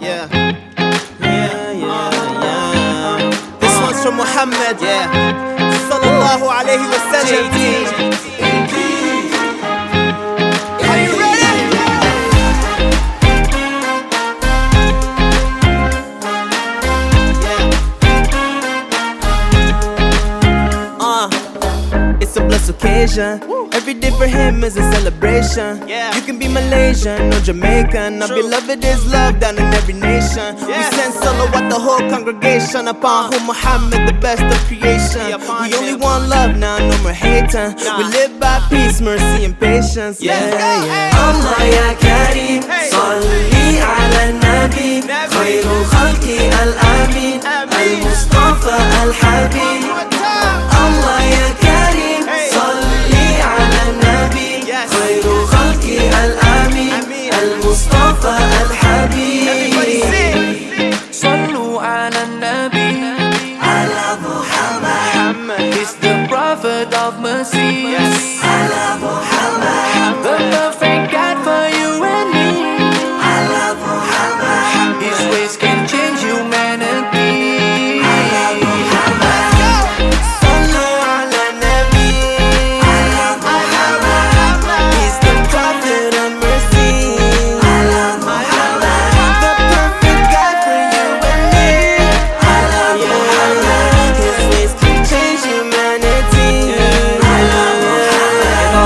Yeah. Yeah, yeah. This one's from Muhammad. Yeah. Sallallahu alayhi wa sallam. Are you ready? Yeah. Uh, it's a blessed occasion Every day for him is a celebration. Yeah. You can be Malaysian or Jamaican. Our beloved is loved down in every nation. Yeah. We send salawat the whole congregation upon whom Muhammad, the best of creation. We only want love now, no more hating. Nah. We live by peace, mercy, and patience. Yeah. yeah. Allah ya Karim, hey. Salli ala Nabi. المصطفى Everybody الحبيب sing. صلوا على النبي على محمد Muhammad. He's the prophet of mercy Yes. على محمد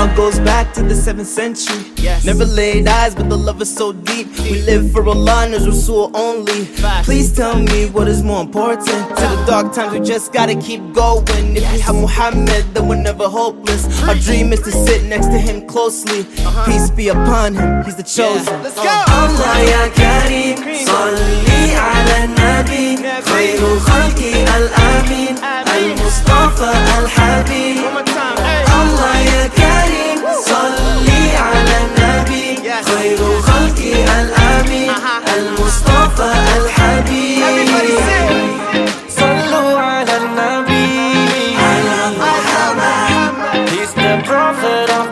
all goes back to the 7th century. Yes. Never laid eyes, but the love is so deep. We live for Allah and Rasul only. Please tell me what is more important. To the dark times, we just gotta keep going. If we have Muhammad, then we're never hopeless. Our dream is to sit next to him closely. Peace be upon him, he's the chosen. Let's go! Uh, Allah ya Kareem, Salli ala Nabi, المصطفى Everybody الحبيب sing. صلوا على النبي على محمد He's the prophet of